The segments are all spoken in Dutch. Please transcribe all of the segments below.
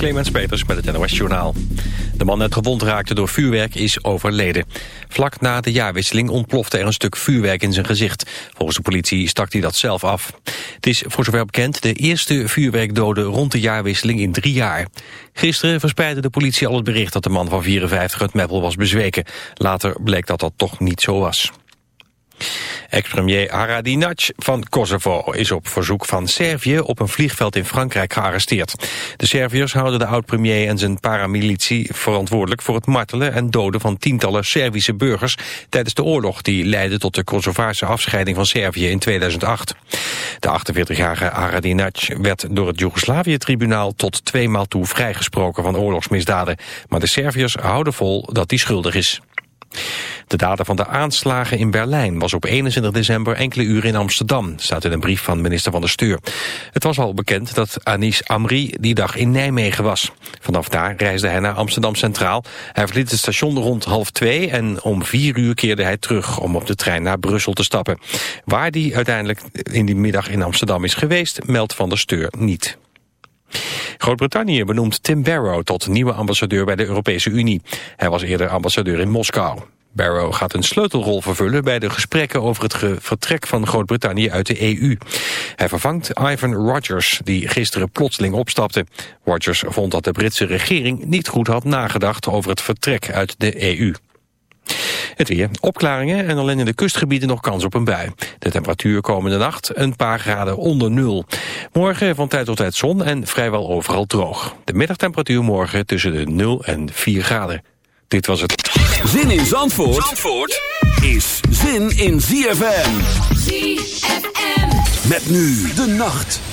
Clemens Peters met het NOS Journaal. De man net gewond raakte door vuurwerk is overleden. Vlak na de jaarwisseling ontplofte er een stuk vuurwerk in zijn gezicht. Volgens de politie stak hij dat zelf af. Het is voor zover bekend de eerste vuurwerkdode rond de jaarwisseling in drie jaar. Gisteren verspreidde de politie al het bericht dat de man van 54 het Meppel was bezweken. Later bleek dat dat toch niet zo was. Ex-premier Haradinac van Kosovo is op verzoek van Servië op een vliegveld in Frankrijk gearresteerd. De Serviërs houden de oud-premier en zijn paramilitie verantwoordelijk voor het martelen en doden van tientallen Servische burgers tijdens de oorlog die leidde tot de Kosovaarse afscheiding van Servië in 2008. De 48-jarige Haradinac werd door het Joegoslavië-tribunaal tot tweemaal toe vrijgesproken van oorlogsmisdaden. Maar de Serviërs houden vol dat hij schuldig is. De dader van de aanslagen in Berlijn was op 21 december enkele uren in Amsterdam, staat in een brief van minister van de Steur. Het was al bekend dat Anis Amri die dag in Nijmegen was. Vanaf daar reisde hij naar Amsterdam Centraal. Hij verliet het station rond half twee en om vier uur keerde hij terug om op de trein naar Brussel te stappen. Waar die uiteindelijk in die middag in Amsterdam is geweest, meldt van der Steur niet. Groot-Brittannië benoemt Tim Barrow tot nieuwe ambassadeur bij de Europese Unie. Hij was eerder ambassadeur in Moskou. Barrow gaat een sleutelrol vervullen bij de gesprekken over het vertrek van Groot-Brittannië uit de EU. Hij vervangt Ivan Rogers, die gisteren plotseling opstapte. Rogers vond dat de Britse regering niet goed had nagedacht over het vertrek uit de EU. Het weer. Opklaringen en alleen in de kustgebieden nog kans op een bui. De temperatuur komende nacht een paar graden onder nul. Morgen van tijd tot tijd zon en vrijwel overal droog. De middagtemperatuur morgen tussen de 0 en 4 graden. Dit was het. Zin in Zandvoort, Zandvoort is zin in ZFM. ZFM. Met nu de nacht.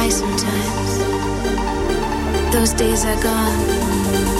cry sometimes. Those days are gone.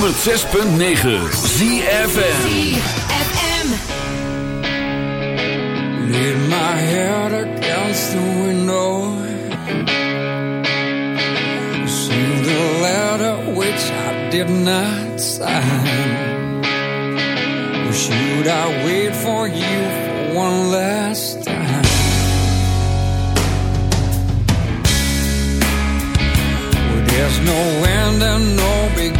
106.9 ZFM ZFM Lean my head against the window Received the letter which I did not sign. Or should I wait for you for one last time? There's no end and no beginning.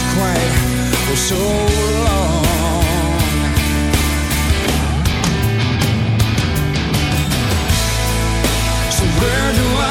quiet for so long. So where do I?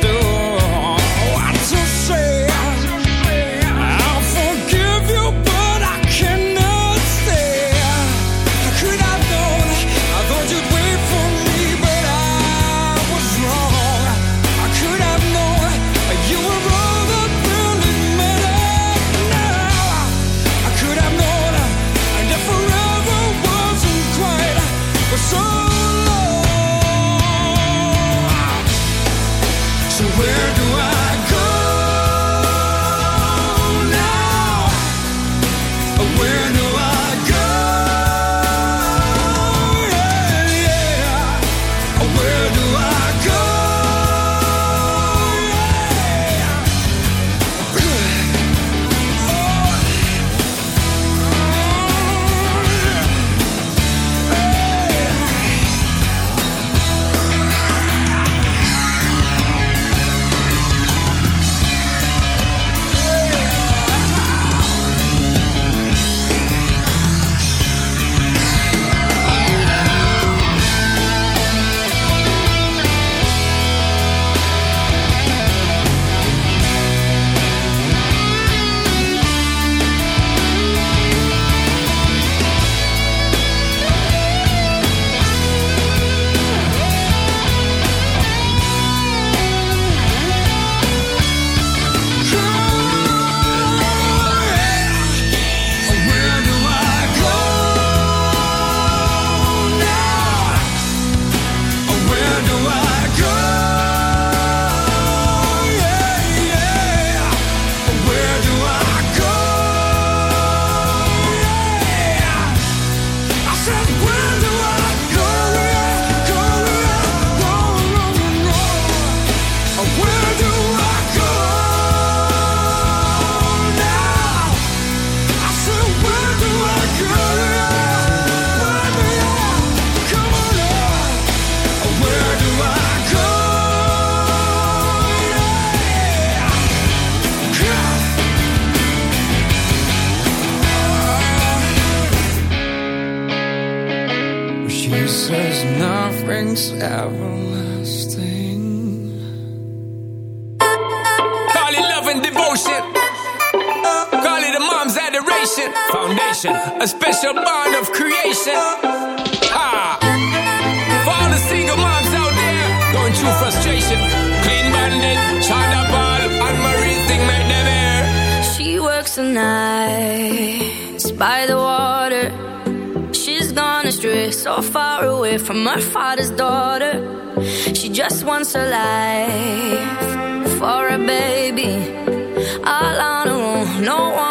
do. nation, a special bond of creation. Ha! For all the single moms out there going through frustration, clean bandit, China ball, and Marie thing make them air. She works the nights by the water. She's gone astray, so far away from her father's daughter. She just wants a life for a baby, all on her own, no one